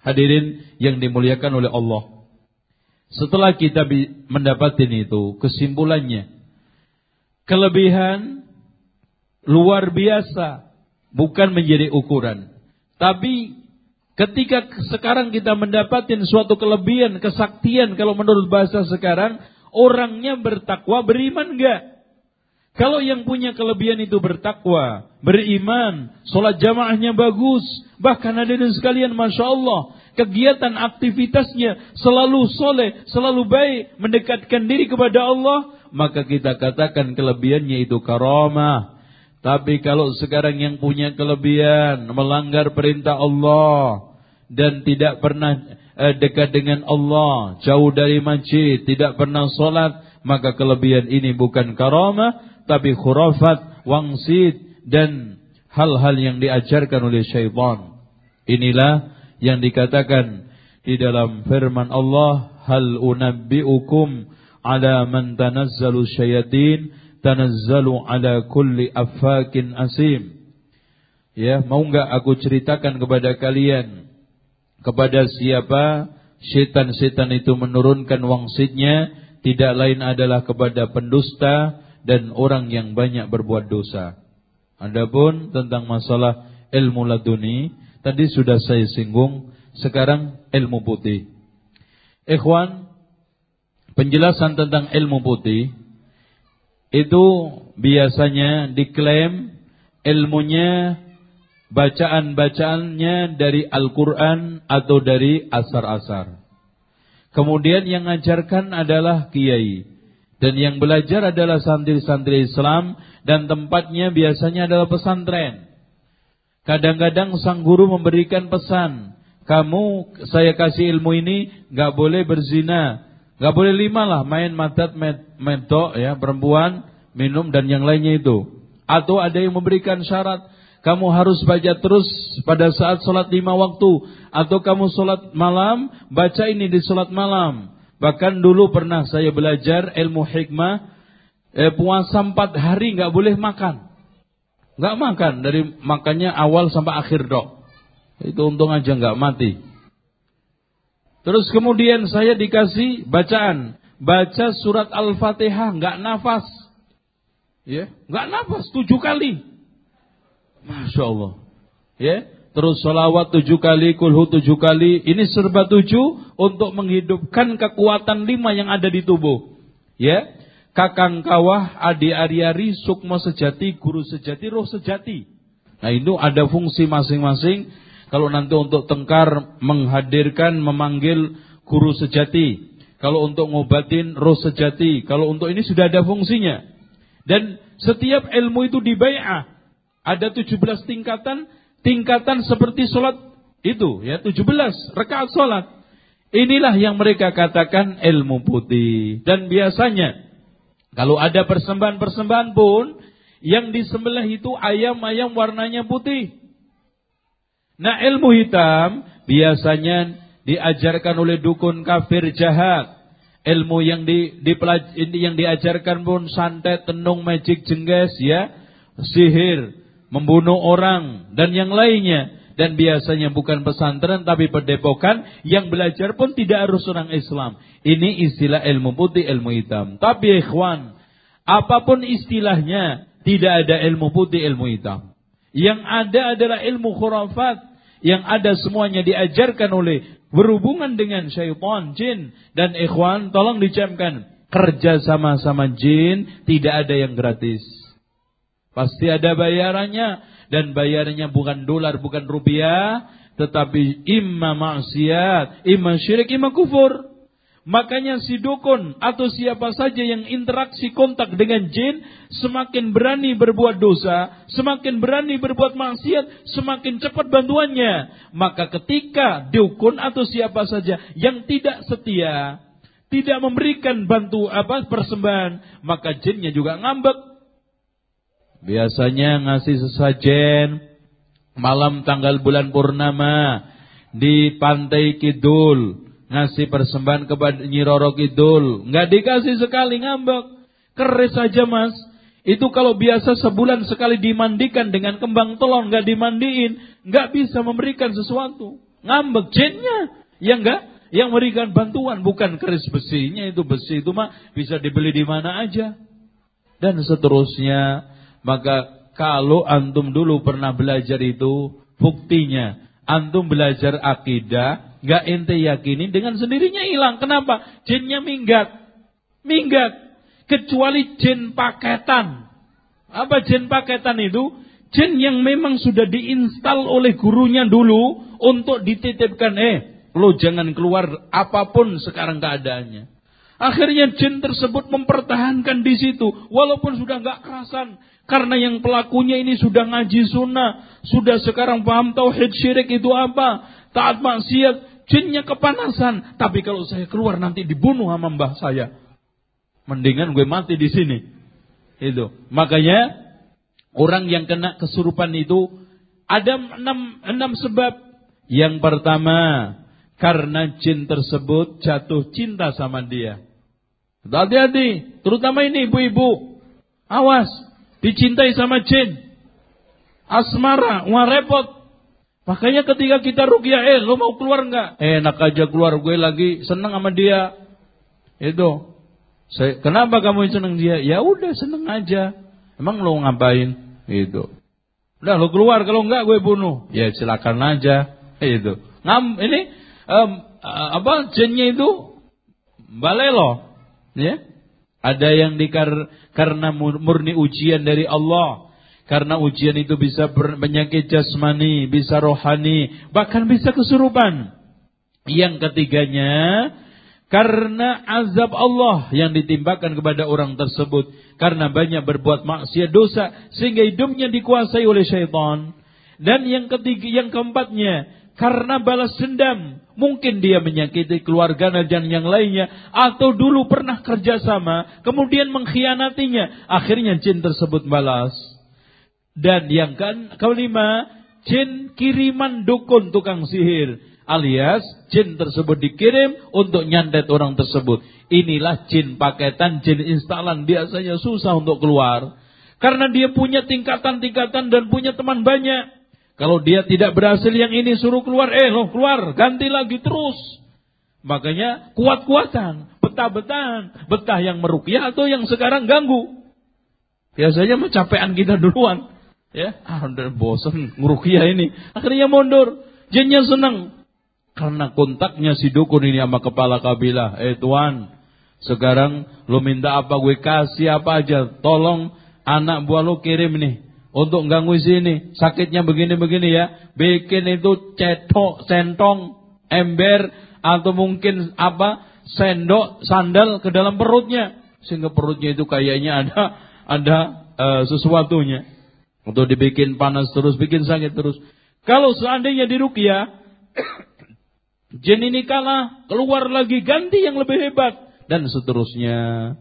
Hadirin yang dimuliakan oleh Allah. Setelah kita mendapatkan itu, kesimpulannya, kelebihan luar biasa, bukan menjadi ukuran. Tapi ketika sekarang kita mendapatkan suatu kelebihan, kesaktian, kalau menurut bahasa sekarang, orangnya bertakwa, beriman enggak? Kalau yang punya kelebihan itu bertakwa, beriman, sholat jamaahnya bagus, bahkan ada dan sekalian, masya Allah, kegiatan aktivitasnya selalu soleh, selalu baik, mendekatkan diri kepada Allah, maka kita katakan kelebihannya itu karamah. Tapi kalau sekarang yang punya kelebihan melanggar perintah Allah dan tidak pernah eh, dekat dengan Allah, jauh dari masjid, tidak pernah sholat, maka kelebihan ini bukan karamah, tapi khurafat, wangsit dan hal-hal yang diajarkan oleh syaitan. Inilah yang dikatakan di dalam firman Allah, hal unabbiukum ala man tanazzalu syayatin tanazzalu ala kulli affakin asim. Ya, mau enggak aku ceritakan kepada kalian kepada siapa setan-setan itu menurunkan wangsitnya tidak lain adalah kepada pendusta dan orang yang banyak berbuat dosa. Adapun tentang masalah ilmu laduni, tadi sudah saya singgung, sekarang ilmu putih. Ikhwan, penjelasan tentang ilmu putih itu biasanya diklaim ilmunya bacaan-bacaannya dari Al-Quran atau dari asar-asar. Kemudian yang mengajarkan adalah kiai. Dan yang belajar adalah santri-santri Islam dan tempatnya biasanya adalah pesantren. Kadang-kadang sang guru memberikan pesan, kamu saya kasih ilmu ini nggak boleh berzina, nggak boleh lima lah main matat medok ya perempuan minum dan yang lainnya itu. Atau ada yang memberikan syarat kamu harus baca terus pada saat sholat lima waktu atau kamu sholat malam baca ini di sholat malam Bahkan dulu pernah saya belajar ilmu hikmah, eh, puasa empat hari nggak boleh makan. Nggak makan, dari makannya awal sampai akhir dok. Itu untung aja nggak mati. Terus kemudian saya dikasih bacaan, baca surat Al-Fatihah nggak nafas. Ya, nggak nafas tujuh kali. Masya Allah. Ya, terus salawat tujuh kali, kulhu tujuh kali, ini serba tujuh untuk menghidupkan kekuatan lima yang ada di tubuh. Ya, kakang kawah, adi ariari, sukma sejati, guru sejati, roh sejati. Nah itu ada fungsi masing-masing. Kalau nanti untuk tengkar menghadirkan, memanggil guru sejati. Kalau untuk ngobatin roh sejati. Kalau untuk ini sudah ada fungsinya. Dan setiap ilmu itu dibayah. Ada 17 tingkatan tingkatan seperti sholat itu ya 17 rakaat sholat. Inilah yang mereka katakan ilmu putih. Dan biasanya kalau ada persembahan-persembahan pun yang disembelih itu ayam-ayam warnanya putih. Nah ilmu hitam biasanya diajarkan oleh dukun kafir jahat. Ilmu yang di, di yang diajarkan pun santet, tenung, magic, jengges ya, sihir, membunuh orang dan yang lainnya dan biasanya bukan pesantren tapi pendepokan yang belajar pun tidak harus orang Islam. Ini istilah ilmu putih, ilmu hitam. Tapi ikhwan, apa pun istilahnya, tidak ada ilmu putih, ilmu hitam. Yang ada adalah ilmu khurafat. Yang ada semuanya diajarkan oleh berhubungan dengan syaitan, jin. Dan ikhwan, tolong dicamkan. Kerja sama-sama jin, tidak ada yang gratis. Pasti ada bayarannya dan bayarannya bukan dolar, bukan rupiah, tetapi imma maksiat, imma syirik, imma kufur. Makanya si dukun atau siapa saja yang interaksi kontak dengan jin semakin berani berbuat dosa, semakin berani berbuat maksiat, semakin cepat bantuannya. Maka ketika dukun atau siapa saja yang tidak setia, tidak memberikan bantu apa persembahan, maka jinnya juga ngambek, Biasanya ngasih sesajen malam tanggal bulan purnama di pantai Kidul ngasih persembahan kepada Nyi Roro Kidul, nggak dikasih sekali ngambek. Keris saja mas. Itu kalau biasa sebulan sekali dimandikan dengan kembang telon nggak dimandiin, nggak bisa memberikan sesuatu. Ngambek jinnya. Ya enggak? Yang memberikan bantuan bukan keris besinya itu besi itu mah bisa dibeli di mana aja. Dan seterusnya. Maka kalau antum dulu pernah belajar itu, buktinya antum belajar akidah, nggak ente yakini dengan sendirinya hilang. Kenapa? Jinnya minggat. Minggat. Kecuali jin paketan. Apa jin paketan itu? Jin yang memang sudah diinstal oleh gurunya dulu untuk dititipkan, eh, lo jangan keluar apa pun sekarang keadaannya. Akhirnya jin tersebut mempertahankan di situ, walaupun sudah nggak kerasan, karena yang pelakunya ini sudah ngaji sunnah. Sudah sekarang paham tauhid syirik itu apa. Taat maksiat. Jinnya kepanasan. Tapi kalau saya keluar nanti dibunuh sama mbah saya. Mendingan gue mati di sini. Itu. Makanya orang yang kena kesurupan itu ada enam, enam sebab. Yang pertama, karena jin tersebut jatuh cinta sama dia. Hati-hati, terutama ini ibu-ibu. Awas, dicintai sama jin. Asmara, wah repot. Makanya ketika kita rukyah, eh lo mau keluar nggak? Eh, enak aja keluar, gue lagi seneng sama dia. Itu. Kenapa kamu seneng dia? Ya udah seneng aja. Emang lo ngapain? Itu. Udah lo keluar, kalau enggak gue bunuh. Ya silakan aja. Itu. Ngam, ini um, apa jinnya itu balelo, ya? Ada yang dikar karena murni ujian dari Allah. Karena ujian itu bisa penyakit jasmani, bisa rohani, bahkan bisa kesurupan. Yang ketiganya, karena azab Allah yang ditimbakan kepada orang tersebut. Karena banyak berbuat maksiat dosa, sehingga hidupnya dikuasai oleh syaitan. Dan yang ketiga, yang keempatnya, karena balas dendam. Mungkin dia menyakiti keluarga dan yang lainnya. Atau dulu pernah kerjasama. Kemudian mengkhianatinya. Akhirnya jin tersebut balas. Dan yang kan kelima. Jin kiriman dukun tukang sihir. Alias jin tersebut dikirim untuk nyandet orang tersebut. Inilah jin paketan, jin instalan. Biasanya susah untuk keluar. Karena dia punya tingkatan-tingkatan dan punya teman banyak. Kalau dia tidak berhasil yang ini suruh keluar, eh loh keluar, ganti lagi terus. Makanya kuat-kuatan, betah-betahan, betah yang merukyah atau yang sekarang ganggu. Biasanya mencapean kita duluan. Ya, ah udah bosan ngurukyah ini. Akhirnya mundur. Jinnya senang. Karena kontaknya si dukun ini sama kepala kabilah. Eh tuan, sekarang lo minta apa gue kasih apa aja. Tolong anak buah lo kirim nih untuk ganggu sini. Sakitnya begini-begini ya. Bikin itu cetok, sentong, ember, atau mungkin apa, sendok, sandal ke dalam perutnya. Sehingga perutnya itu kayaknya ada ada uh, sesuatunya. Untuk dibikin panas terus, bikin sakit terus. Kalau seandainya di Rukia, jin ini kalah, keluar lagi ganti yang lebih hebat. Dan seterusnya.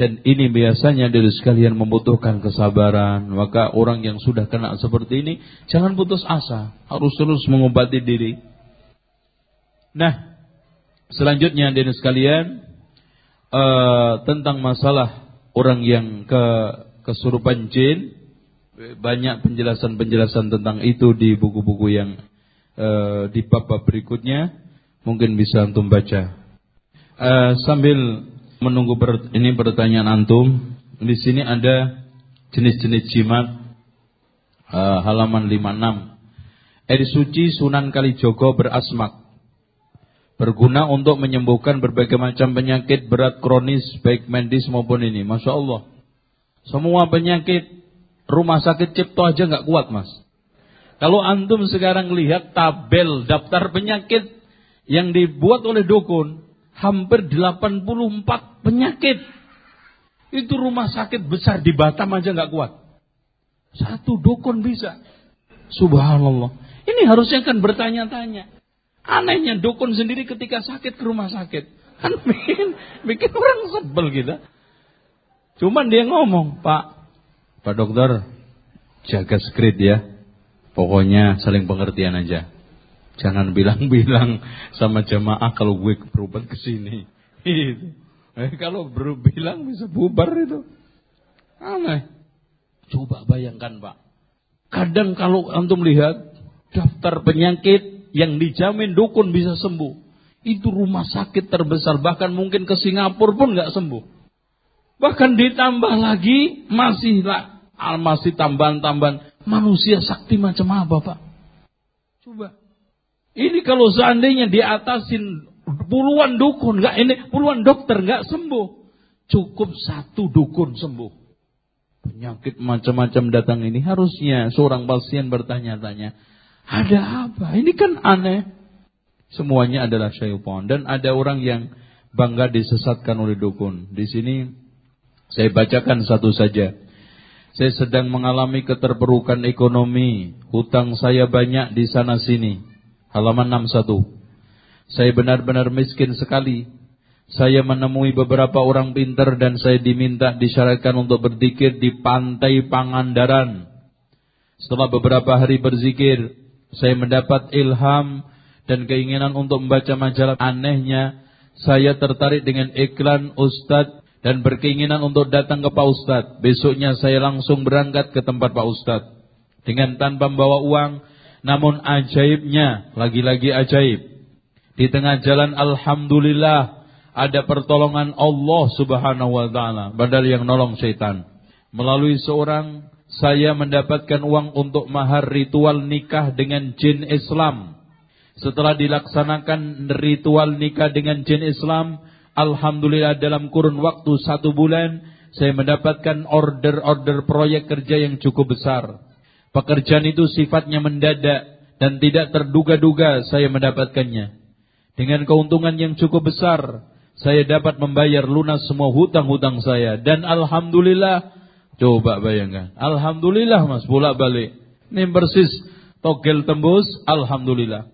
Dan ini biasanya dari sekalian membutuhkan kesabaran. Maka orang yang sudah kena seperti ini, jangan putus asa. Harus terus mengobati diri. Nah, selanjutnya dari sekalian, uh, tentang masalah orang yang ke kesurupan jin. Banyak penjelasan-penjelasan tentang itu di buku-buku yang uh, di bab berikutnya. Mungkin bisa antum baca. Uh, sambil menunggu ber, ini pertanyaan antum. Di sini ada jenis-jenis jimat uh, halaman 56. Air suci Sunan Kalijogo berasmak. Berguna untuk menyembuhkan berbagai macam penyakit berat kronis baik medis maupun ini. Masya Allah. Semua penyakit rumah sakit cipto aja nggak kuat mas. Kalau antum sekarang lihat tabel daftar penyakit yang dibuat oleh dukun, hampir 84 penyakit. Itu rumah sakit besar di Batam aja nggak kuat. Satu dukun bisa. Subhanallah. Ini harusnya kan bertanya-tanya. Anehnya dukun sendiri ketika sakit ke rumah sakit. Kan bikin, bikin orang sebel gitu. Cuman dia ngomong, Pak, Pak dokter, jaga skrip ya. Pokoknya saling pengertian aja. Jangan bilang-bilang sama jamaah kalau gue berobat ke sini. Gitu. Eh, kalau bilang bisa bubar itu. Aneh. Coba bayangkan Pak. Kadang kalau antum lihat daftar penyakit yang dijamin dukun bisa sembuh. Itu rumah sakit terbesar. Bahkan mungkin ke Singapura pun nggak sembuh. Bahkan ditambah lagi masih lah, masih tambahan-tambahan manusia sakti macam apa pak? Coba. Ini kalau seandainya diatasin puluhan dukun, nggak ini puluhan dokter nggak sembuh, cukup satu dukun sembuh. Penyakit macam-macam datang ini harusnya seorang pasien bertanya-tanya, ada apa? Ini kan aneh. Semuanya adalah syaitan dan ada orang yang bangga disesatkan oleh dukun. Di sini saya bacakan satu saja. Saya sedang mengalami keterperukan ekonomi, hutang saya banyak di sana sini. Halaman 61. Saya benar-benar miskin sekali. Saya menemui beberapa orang pintar dan saya diminta disyaratkan untuk berzikir di pantai Pangandaran. Setelah beberapa hari berzikir, saya mendapat ilham dan keinginan untuk membaca majalah. Anehnya, saya tertarik dengan iklan Ustadz dan berkeinginan untuk datang ke Pak Ustadz. Besoknya saya langsung berangkat ke tempat Pak Ustadz. Dengan tanpa membawa uang, namun ajaibnya, lagi-lagi ajaib. Di tengah jalan Alhamdulillah ada pertolongan Allah subhanahu wa ta'ala. Badal yang nolong syaitan. Melalui seorang saya mendapatkan uang untuk mahar ritual nikah dengan jin Islam. Setelah dilaksanakan ritual nikah dengan jin Islam, Alhamdulillah dalam kurun waktu satu bulan, saya mendapatkan order-order proyek kerja yang cukup besar. Pekerjaan itu sifatnya mendadak dan tidak terduga-duga saya mendapatkannya. Dengan keuntungan yang cukup besar, saya dapat membayar lunas semua hutang-hutang saya. Dan Alhamdulillah, coba bayangkan. Alhamdulillah mas, bolak balik. Ini persis togel tembus, Alhamdulillah.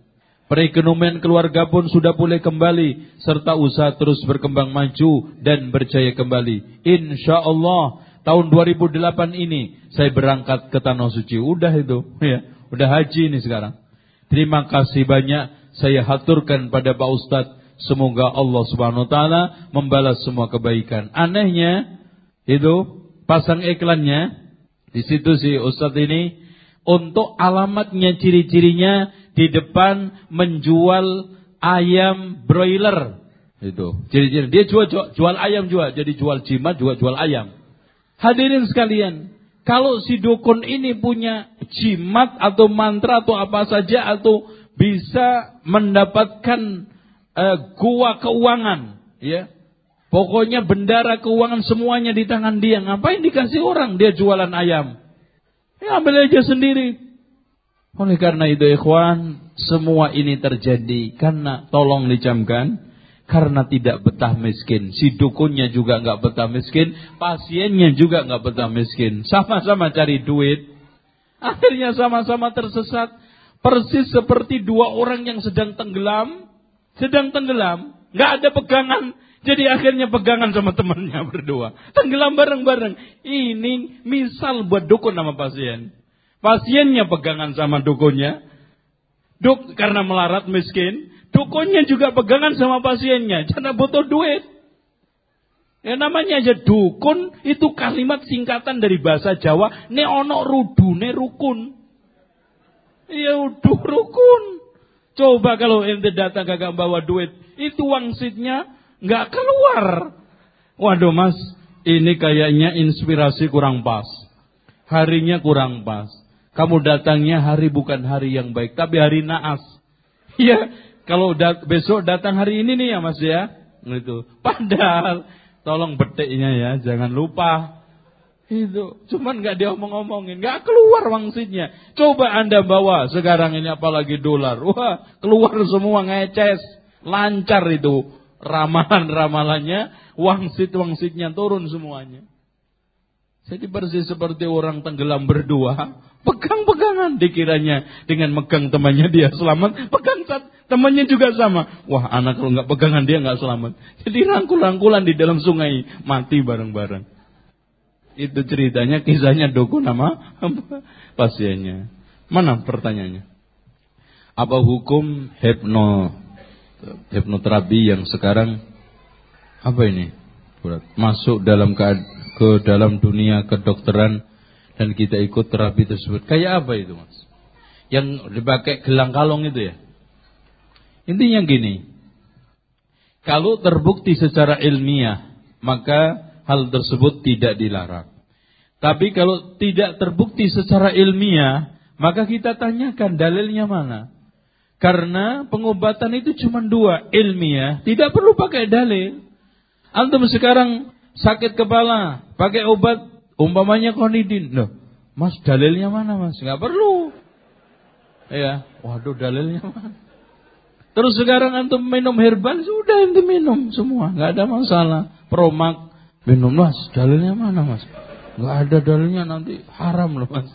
Perekonomian keluarga pun sudah pulih kembali. Serta usaha terus berkembang maju dan berjaya kembali. Insya Allah tahun 2008 ini saya berangkat ke Tanah Suci. Udah itu, ya. Udah haji ini sekarang. Terima kasih banyak saya haturkan pada Pak Ustadz. Semoga Allah subhanahu wa ta'ala membalas semua kebaikan. Anehnya, itu pasang iklannya. Di situ si Ustadz ini, untuk alamatnya, ciri-cirinya, di depan menjual ayam broiler. Itu, ciri-ciri. Dia jual, jual, jual ayam juga, jadi jual jimat juga jual ayam. Hadirin sekalian, kalau si dukun ini punya jimat atau mantra atau apa saja atau bisa mendapatkan uh, gua keuangan, ya. Pokoknya bendara keuangan semuanya di tangan dia. Ngapain dikasih orang? Dia jualan ayam. Ya ambil aja sendiri. Oleh karena itu ikhwan, semua ini terjadi karena tolong dicamkan karena tidak betah miskin. Si dukunnya juga nggak betah miskin, pasiennya juga nggak betah miskin. Sama-sama cari duit, akhirnya sama-sama tersesat. Persis seperti dua orang yang sedang tenggelam, sedang tenggelam, nggak ada pegangan. Jadi akhirnya pegangan sama temannya berdua. Tenggelam bareng-bareng. Ini misal buat dukun nama pasien. Pasiennya pegangan sama dukunnya. Duk karena melarat miskin. Dukunnya juga pegangan sama pasiennya. Karena butuh duit. Ya namanya aja dukun itu kalimat singkatan dari bahasa Jawa. Ne ono rudune rukun. Ya udah rukun. Coba kalau ente datang gak bawa duit, itu wangsitnya nggak keluar. Waduh mas, ini kayaknya inspirasi kurang pas. Harinya kurang pas. Kamu datangnya hari bukan hari yang baik, tapi hari naas. Ya, kalau dat besok datang hari ini nih ya mas ya. Itu. Padahal, tolong betiknya ya, jangan lupa itu cuman nggak dia omong-omongin, nggak keluar wangsitnya. Coba anda bawa sekarang ini apalagi dolar, wah keluar semua ngeces, lancar itu ramalan-ramalannya, wangsit-wangsitnya turun semuanya. Jadi persis seperti orang tenggelam berdua, pegang-pegangan dikiranya dengan megang temannya dia selamat, pegang temannya juga sama. Wah anak kalau nggak pegangan dia nggak selamat. Jadi rangkul-rangkulan di dalam sungai mati bareng-bareng. Itu ceritanya, kisahnya dukun nama pasiennya. Mana pertanyaannya? Apa hukum hipno hipnoterapi yang sekarang apa ini? Masuk dalam ke, ke dalam dunia kedokteran dan kita ikut terapi tersebut. Kayak apa itu, Mas? Yang dipakai gelang kalung itu ya? Intinya gini. Kalau terbukti secara ilmiah, maka hal tersebut tidak dilarang. Tapi kalau tidak terbukti secara ilmiah, maka kita tanyakan dalilnya mana. Karena pengobatan itu cuma dua, ilmiah, tidak perlu pakai dalil. Antum sekarang sakit kepala, pakai obat, umpamanya konidin. Loh, mas dalilnya mana mas? Nggak perlu. Ya, waduh dalilnya mana? Terus sekarang antum minum herbal, sudah antum minum semua, nggak ada masalah. Promak, minum mas, dalilnya mana mas? Nggak ada dalilnya nanti haram loh mas.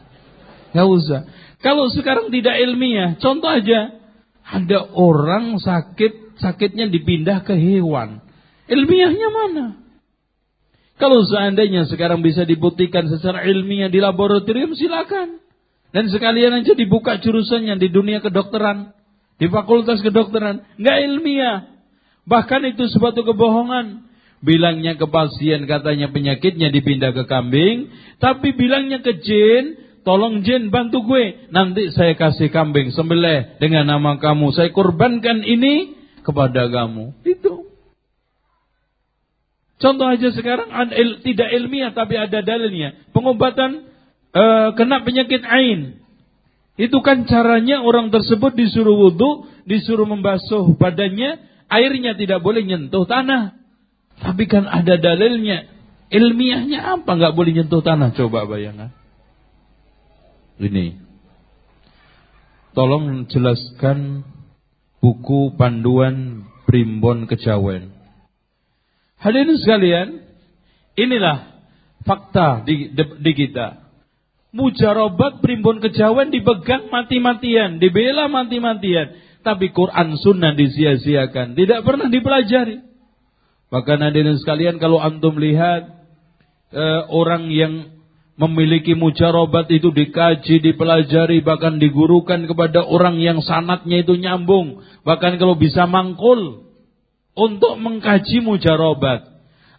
Nggak usah. Kalau sekarang tidak ilmiah, contoh aja, ada orang sakit, sakitnya dipindah ke hewan. Ilmiahnya mana? Kalau seandainya sekarang bisa dibuktikan secara ilmiah di laboratorium, silakan. Dan sekalian aja dibuka jurusannya di dunia kedokteran. Di fakultas kedokteran. Nggak ilmiah. Bahkan itu suatu kebohongan. Bilangnya ke pasien katanya penyakitnya dipindah ke kambing. Tapi bilangnya ke jin, tolong jin bantu gue. Nanti saya kasih kambing sembelih dengan nama kamu. Saya korbankan ini kepada kamu. Itu. Contoh aja sekarang tidak ilmiah tapi ada dalilnya. Pengobatan uh, kena penyakit ain. Itu kan caranya orang tersebut disuruh wudhu, disuruh membasuh badannya, airnya tidak boleh nyentuh tanah. Tapi kan ada dalilnya. Ilmiahnya apa nggak boleh nyentuh tanah? Coba bayangkan. Ini. Tolong jelaskan buku panduan primbon kejawen. Hadirin sekalian, inilah fakta di, di, di kita. Mujarobat primbon kejawen dipegang mati-matian, dibela mati-matian. Tapi Quran sunnah disia-siakan. Tidak pernah dipelajari. Bahkan hadirin sekalian kalau antum lihat e, orang yang memiliki mujarobat itu dikaji, dipelajari, bahkan digurukan kepada orang yang sanatnya itu nyambung. Bahkan kalau bisa mangkul untuk mengkaji mujarobat.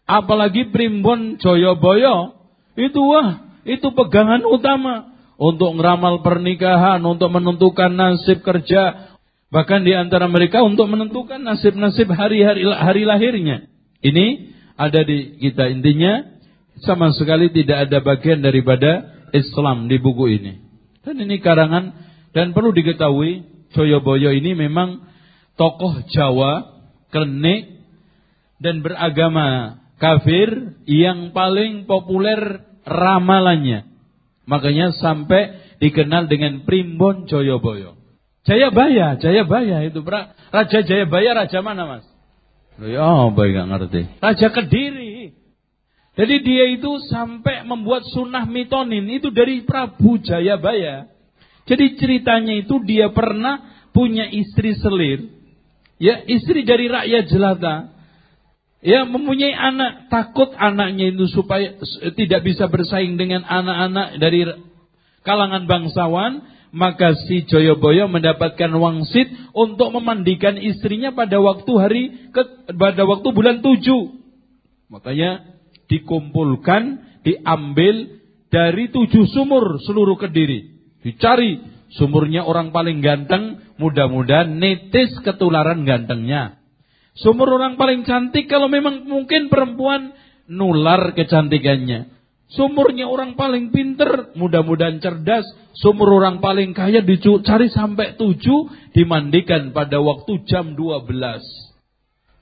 Apalagi primbon Joyoboyo, itu wah, itu pegangan utama. Untuk ngeramal pernikahan, untuk menentukan nasib kerja. Bahkan di antara mereka untuk menentukan nasib-nasib hari-hari hari lahirnya. Ini ada di kita intinya sama sekali tidak ada bagian daripada Islam di buku ini. Dan ini karangan dan perlu diketahui Joyoboyo ini memang tokoh Jawa, klenik dan beragama kafir yang paling populer ramalannya. Makanya sampai dikenal dengan Primbon Joyoboyo. Jayabaya, Jayabaya itu Raja Jayabaya raja mana mas? Ya apa nggak ngerti. Raja Kediri. Jadi dia itu sampai membuat sunnah mitonin itu dari Prabu Jayabaya. Jadi ceritanya itu dia pernah punya istri selir. Ya, istri dari rakyat jelata. Ya, mempunyai anak, takut anaknya itu supaya tidak bisa bersaing dengan anak-anak dari kalangan bangsawan maka si Joyoboyo mendapatkan wangsit untuk memandikan istrinya pada waktu hari ke, pada waktu bulan tujuh. Makanya dikumpulkan, diambil dari tujuh sumur seluruh kediri. Dicari sumurnya orang paling ganteng, mudah-mudahan netis ketularan gantengnya. Sumur orang paling cantik kalau memang mungkin perempuan nular kecantikannya. Sumurnya orang paling pinter, mudah-mudahan cerdas. Sumur orang paling kaya dicari sampai tujuh, dimandikan pada waktu jam 12.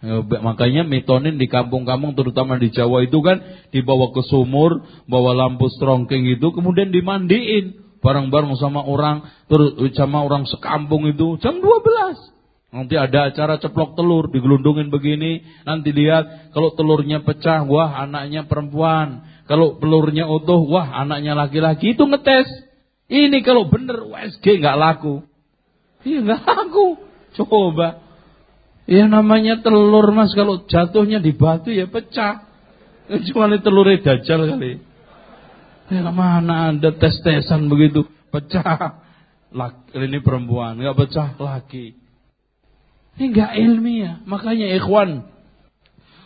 Ya, makanya metonin di kampung-kampung terutama di Jawa itu kan dibawa ke sumur, bawa lampu strongking itu, kemudian dimandiin bareng-bareng sama orang, terus sama orang sekampung itu jam 12. Nanti ada acara ceplok telur, digelundungin begini. Nanti lihat kalau telurnya pecah, wah anaknya perempuan. Kalau telurnya utuh, wah anaknya laki-laki. Itu ngetes. Ini kalau bener USG nggak laku. Iya nggak laku. Coba. Ya namanya telur mas, kalau jatuhnya di batu ya pecah. Kecuali telurnya dajal kali. Ya mana ada tes-tesan begitu. Pecah. Laki, ini perempuan. nggak pecah laki. Ini nggak ilmiah. Makanya ikhwan.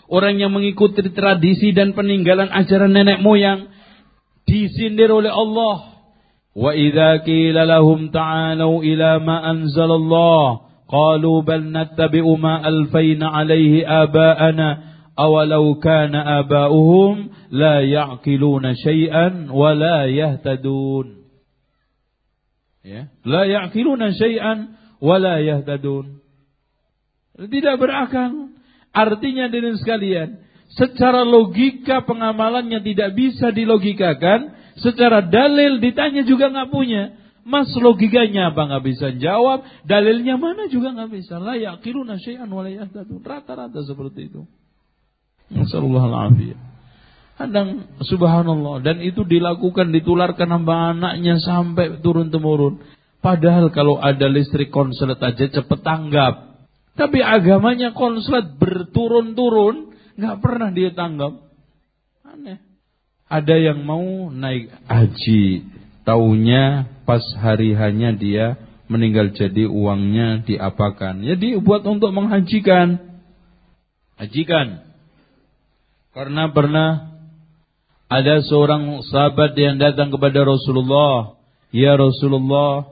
Orang yang mengikuti tradisi dan peninggalan ajaran nenek moyang. Disindir oleh Allah. Wa idza qila lahum ta'alu ila ma anzalallah qalu bal nattabi'u ma alfayna alaihi aba'ana awalau kana aba'uhum la ya'qiluna syai'an wa la yahtadun ya. la ya'qiluna syai'an wa la yahtadun tidak berakal. Artinya dengan sekalian secara logika pengamalannya tidak bisa dilogikakan secara dalil ditanya juga nggak punya. Mas logikanya apa? Nggak bisa jawab, dalilnya mana juga nggak bisa. La yaqiluna syai'an wa la. Rata-rata seperti itu. Nasallallahu alaihi Kadang subhanallah dan itu dilakukan ditularkan hamba anaknya sampai turun temurun. Padahal kalau ada listrik konslet aja cepet tanggap. Tapi agamanya konslet berturun-turun nggak pernah dia tanggap. Aneh. Ada yang mau naik haji, taunya pas hari hanya dia meninggal jadi uangnya diapakan. Ya dibuat untuk menghajikan. Hajikan. Karena pernah ada seorang sahabat yang datang kepada Rasulullah. Ya Rasulullah,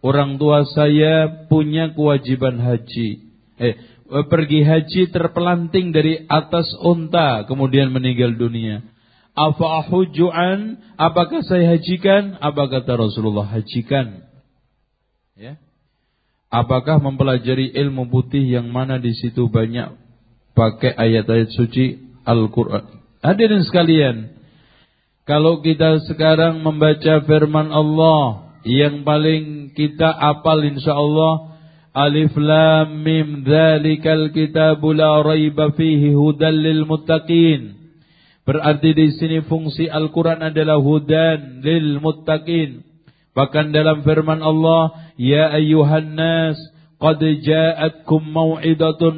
orang tua saya punya kewajiban haji. Eh, pergi haji terpelanting dari atas unta kemudian meninggal dunia. Afa ahujuan? Apakah saya hajikan? Apa kata Rasulullah? Hajikan. Ya. Apakah mempelajari ilmu putih yang mana di situ banyak pakai ayat-ayat suci Al-Quran? Hadirin sekalian, kalau kita sekarang membaca firman Allah yang paling kita apal insya Allah Alif Lam Mim Dzalikal Kitabu La Raiba Fihi Hudal Lil Muttaqin Berarti di sini fungsi Al-Quran adalah hudan lil muttaqin. Bahkan dalam firman Allah, Ya ayyuhan nas,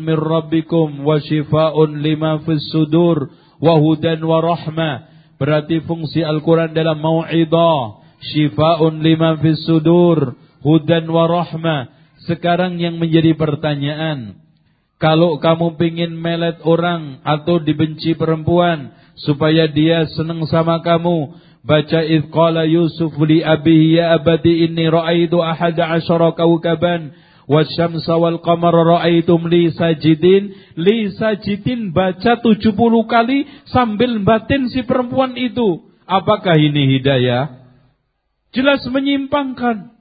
min rabbikum wa shifa'un lima fis sudur wa hudan wa rahmah. Berarti fungsi Al-Quran dalam maw'idah, shifa'un lima fis sudur, hudan wa rahmah. Sekarang yang menjadi pertanyaan, kalau kamu pingin melet orang atau dibenci perempuan, supaya dia senang sama kamu. Baca qala Yusuf li abihi ya abadi inni ra'aitu ahada asyara kawkaban wasyamsa wal qamara ra'aitum li sajidin li sajidin baca 70 kali sambil batin si perempuan itu. Apakah ini hidayah? Jelas menyimpangkan.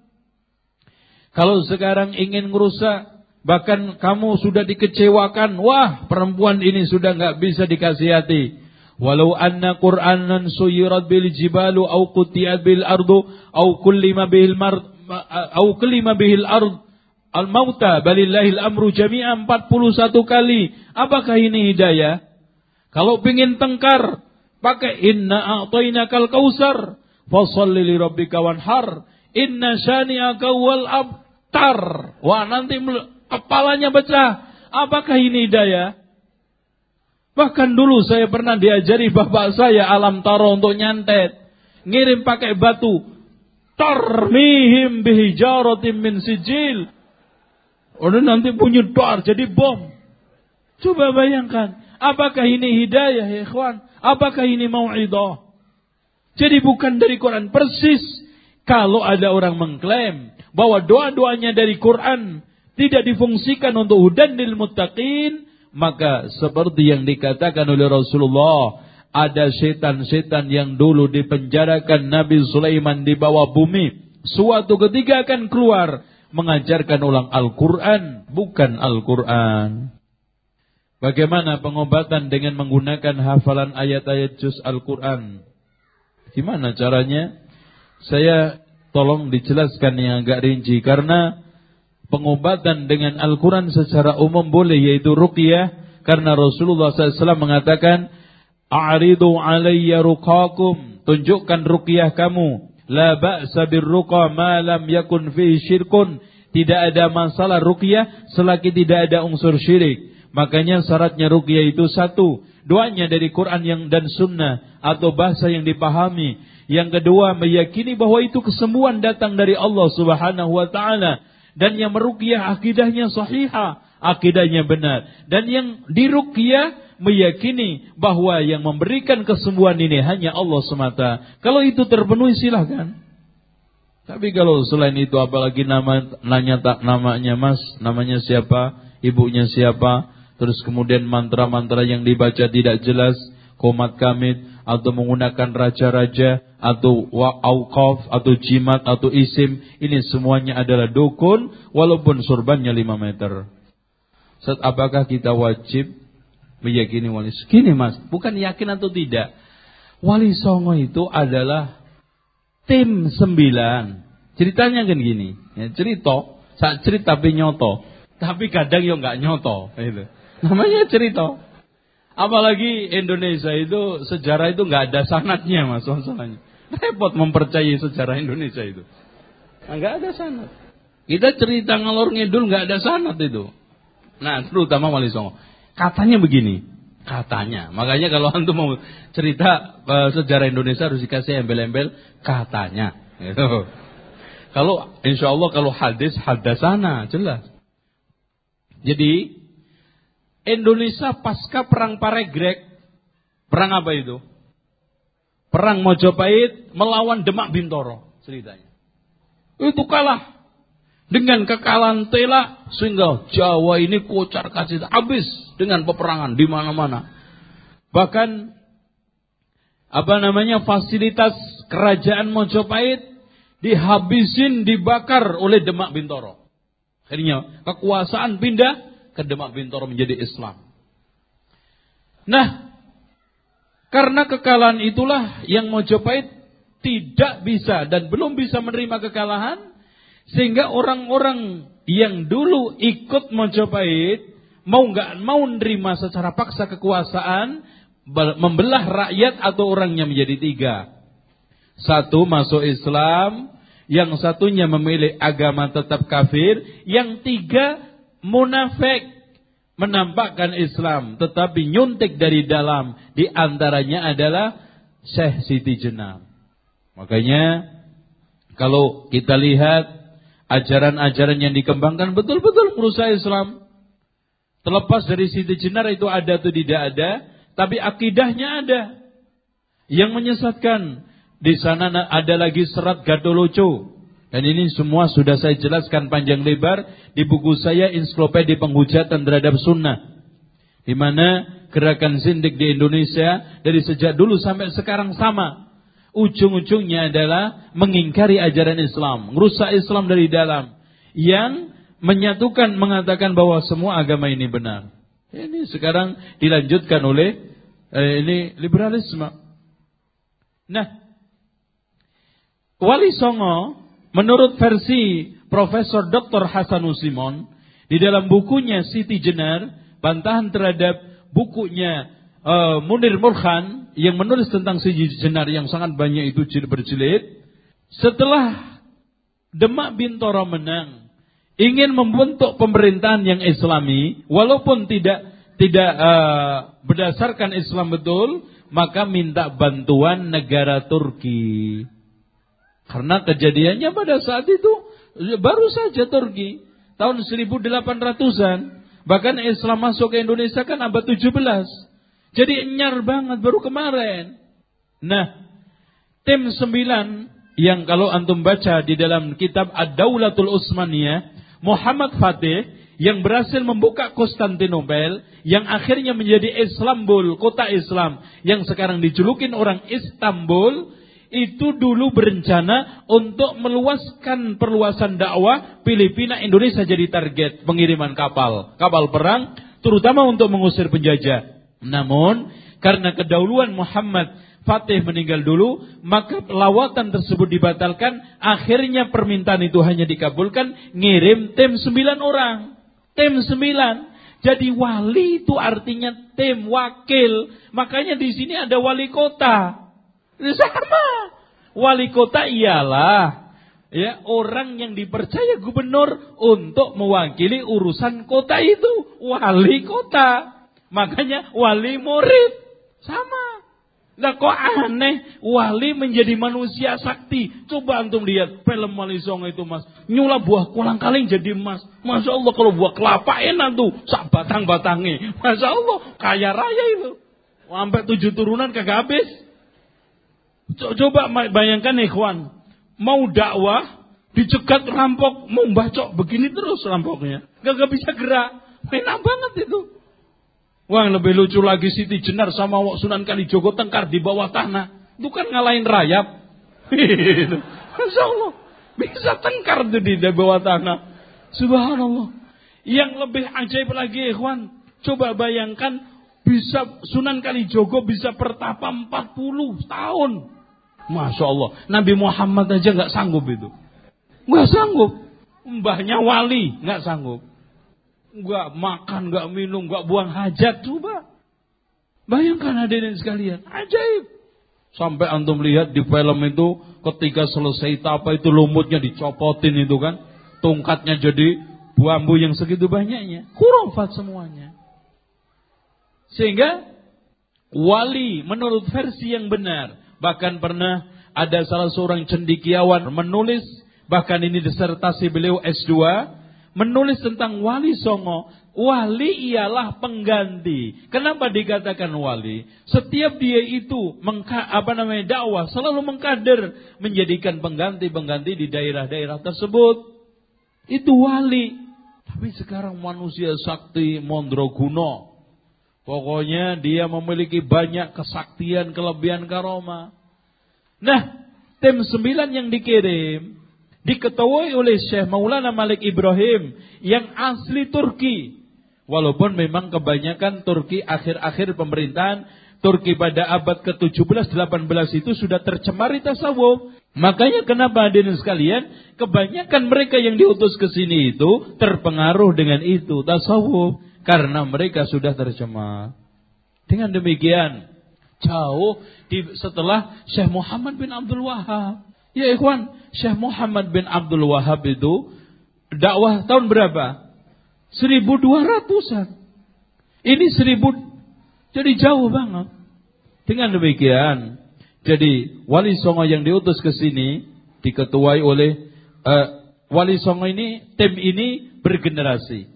Kalau sekarang ingin merusak bahkan kamu sudah dikecewakan, wah perempuan ini sudah nggak bisa dikasihati. Walau anna Qur'anan suyirat bil jibalu au qutiyat bil ardu au kullima bihil mar au kullima bihil ard al mauta balillahil amru jami'an 41 kali. Apakah ini hidayah? Kalau ingin tengkar, pakai inna a'tainakal kausar, fashalli li rabbika wanhar, inna syani'aka wal abtar. Wah, nanti kepalanya pecah. Apakah ini hidayah? Bahkan dulu saya pernah diajari bapak saya alam taro untuk nyantet. Ngirim pakai batu. Tarmihim bihijaratim min sijil. Udah nanti punya doar jadi bom. Coba bayangkan. Apakah ini hidayah ya ikhwan? Apakah ini mau'idah? Jadi bukan dari Quran. Persis. Kalau ada orang mengklaim bahwa doa-doanya dari Quran tidak difungsikan untuk hudan lil muttaqin, maka seperti yang dikatakan oleh Rasulullah, ada setan-setan yang dulu dipenjarakan Nabi Sulaiman di bawah bumi. Suatu ketika akan keluar mengajarkan ulang Al-Quran, bukan Al-Quran. Bagaimana pengobatan dengan menggunakan hafalan ayat-ayat juz Al-Quran? Gimana caranya? Saya tolong dijelaskan yang agak rinci karena pengobatan dengan Al-Quran secara umum boleh yaitu ruqyah karena Rasulullah SAW mengatakan A'ridu alayya ruqakum tunjukkan ruqyah kamu la ba'sa birruqa ma lam yakun fihi syirkun. Tidak ada masalah ruqyah selagi tidak ada unsur syirik. Makanya syaratnya ruqyah itu satu. Doanya dari Quran yang dan sunnah atau bahasa yang dipahami. Yang kedua meyakini bahwa itu kesembuhan datang dari Allah Subhanahu wa taala. Dan yang meruqyah akidahnya sahihah, akidahnya benar. Dan yang diruqyah meyakini bahwa yang memberikan kesembuhan ini hanya Allah semata. Kalau itu terpenuhi silahkan. Tapi kalau selain itu apalagi nama nanya tak namanya Mas, namanya siapa, ibunya siapa, terus kemudian mantra-mantra yang dibaca tidak jelas, komat kamit atau menggunakan raja-raja atau wa'auqaf atau jimat atau isim, ini semuanya adalah dukun walaupun surbannya 5 meter. Saat apakah kita wajib meyakini wali? Gini Mas, bukan yakin atau tidak. Wali Songo itu adalah tim sembilan. Ceritanya kan gini, ya, cerita, saat cerita tapi nyoto, tapi kadang yo nggak nyoto, itu. Namanya cerita. Apalagi Indonesia itu sejarah itu nggak ada sanatnya mas masalahnya. Repot mempercayai sejarah Indonesia itu. Nggak ada sanat. Kita cerita ngalor ngidul nggak ada sanat itu. Nah terutama Wali Songo. Katanya begini, katanya. Makanya kalau antum mau cerita uh, sejarah Indonesia harus dikasih embel-embel katanya. Gitu. Kalau insya Allah kalau hadis hadasana jelas. Jadi Indonesia pasca perang Paregrek, perang apa itu? Perang Mojopahit melawan Demak Bintoro ceritanya. Itu kalah dengan kekalahan Tela sehingga Jawa ini kocar kacir habis dengan peperangan di mana-mana. Bahkan apa namanya fasilitas kerajaan Mojopahit dihabisin dibakar oleh Demak Bintoro. Akhirnya kekuasaan pindah ke Demak Bintoro menjadi Islam. Nah, karena kekalahan itulah yang Mojopahit tidak bisa dan belum bisa menerima kekalahan sehingga orang-orang yang dulu ikut Mojopahit mau nggak mau nerima secara paksa kekuasaan membelah rakyat atau orangnya menjadi tiga. Satu masuk Islam, yang satunya memilih agama tetap kafir, yang tiga munafik menampakkan Islam tetapi nyuntik dari dalam di antaranya adalah Syekh Siti Jenam. Makanya kalau kita lihat ajaran-ajaran yang dikembangkan betul-betul merusak Islam. Terlepas dari Siti Jenar itu ada atau tidak ada, tapi akidahnya ada. Yang menyesatkan, di sana ada lagi serat gadoloco. Dan ini semua sudah saya jelaskan panjang lebar di buku saya Ensiklopedia Penghujatan Terhadap Sunnah. Di mana gerakan zindik di Indonesia dari sejak dulu sampai sekarang sama ujung-ujungnya adalah mengingkari ajaran Islam, merusak Islam dari dalam, yang menyatukan mengatakan bahwa semua agama ini benar. Ini sekarang dilanjutkan oleh eh, ini liberalisme. Nah, Wali Songo menurut versi Profesor Dr. Hasan Simon di dalam bukunya Siti Jenar, bantahan terhadap bukunya uh, Munir Murkhan yang menulis tentang si Jenar yang sangat banyak itu berjilid. Setelah Demak Bintoro menang, ingin membentuk pemerintahan yang Islami, walaupun tidak tidak uh, berdasarkan Islam betul, maka minta bantuan negara Turki. Karena kejadiannya pada saat itu baru saja Turki tahun 1800-an. Bahkan Islam masuk ke Indonesia kan abad 17. Jadi enyar banget baru kemarin. Nah, tim sembilan yang kalau antum baca di dalam kitab Ad-Daulatul Utsmaniyah, Muhammad Fatih yang berhasil membuka Konstantinopel yang akhirnya menjadi Istanbul, kota Islam yang sekarang dijulukin orang Istanbul itu dulu berencana untuk meluaskan perluasan dakwah Filipina Indonesia jadi target pengiriman kapal, kapal perang terutama untuk mengusir penjajah. Namun karena kedahuluan Muhammad Fatih meninggal dulu, maka lawatan tersebut dibatalkan. Akhirnya permintaan itu hanya dikabulkan, ngirim tim sembilan orang. Tim sembilan. Jadi wali itu artinya tim wakil. Makanya di sini ada wali kota. Sama. Wali kota ialah ya orang yang dipercaya gubernur untuk mewakili urusan kota itu. Wali kota. Makanya wali murid sama. Nah kok aneh wali menjadi manusia sakti. Coba antum lihat film Wali Songo itu mas. Nyula buah kolang kaling jadi emas. Masya Allah kalau buah kelapa enak tuh. Sak batang batangnya. Masya Allah kaya raya itu. Sampai tujuh turunan kagak habis. Coba bayangkan ikhwan. mau dakwah, dicegat rampok, mau bacok begini terus rampoknya. Gak, gak bisa gerak. Enak banget itu. Wah lebih lucu lagi Siti Jenar sama Sunan Kalijogo tengkar di bawah tanah. Itu kan ngalahin rayap. Masya Allah. Bisa tengkar di bawah tanah. Subhanallah. Yang lebih ajaib lagi ikhwan. Coba bayangkan bisa Sunan Kalijogo bisa pertapa 40 tahun. Masya Allah. Nabi Muhammad aja nggak sanggup itu. Nggak sanggup. Mbahnya wali nggak sanggup. Nggak makan, nggak minum, nggak buang hajat. Coba. Bayangkan hadirin sekalian. Ajaib. Sampai antum lihat di film itu ketika selesai tapa itu lumutnya dicopotin itu kan. Tungkatnya jadi bambu yang segitu banyaknya. Kurufat semuanya. Sehingga wali menurut versi yang benar. Bahkan pernah ada salah seorang cendikiawan menulis, bahkan ini disertasi beliau S2, menulis tentang wali songo. Wali ialah pengganti. Kenapa dikatakan wali? Setiap dia itu mengka, apa namanya dakwah selalu mengkader menjadikan pengganti-pengganti di daerah-daerah tersebut. Itu wali. Tapi sekarang manusia sakti mondroguno Pokoknya dia memiliki banyak kesaktian, kelebihan karoma. Nah, tim sembilan yang dikirim diketuai oleh Syekh Maulana Malik Ibrahim yang asli Turki. Walaupun memang kebanyakan Turki akhir-akhir pemerintahan Turki pada abad ke-17-18 itu sudah tercemari tasawuf. Makanya kenapa hadirin sekalian, kebanyakan mereka yang diutus ke sini itu terpengaruh dengan itu, tasawuf karena mereka sudah tercemar. Dengan demikian, jauh di, setelah Syekh Muhammad bin Abdul Wahab. Ya ikhwan, Syekh Muhammad bin Abdul Wahab itu dakwah tahun berapa? 1200-an. Ini 1000 jadi jauh banget. Dengan demikian, jadi wali songo yang diutus ke sini diketuai oleh uh, wali songo ini tim ini bergenerasi.